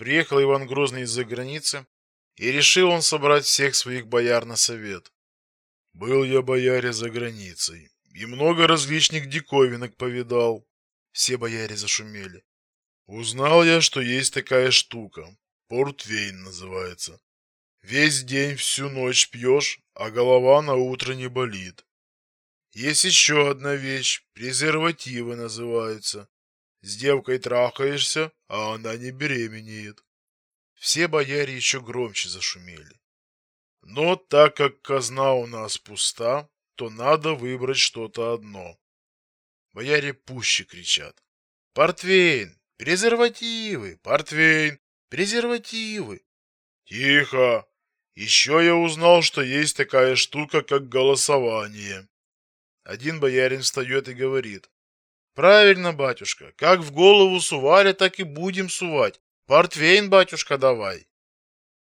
Приехал Иван Грозный из-за границы, и решил он собрать всех своих бояр на совет. Был я бояре за границей, и много различных диковинок повидал. Все бояре зашумели. Узнал я, что есть такая штука, портвейн называется. Весь день, всю ночь пьешь, а голова на утро не болит. Есть еще одна вещь, презервативы называются. С девкой трахаешься, а она не беременеет. Все бояре еще громче зашумели. Но так как казна у нас пуста, то надо выбрать что-то одно. Бояре пуще кричат. Портвейн, презервативы, портвейн, презервативы. Тихо. Еще я узнал, что есть такая штука, как голосование. Один боярин встает и говорит: Правильно, батюшка. Как в голову сували, так и будем сувать. Портвейн, батюшка, давай.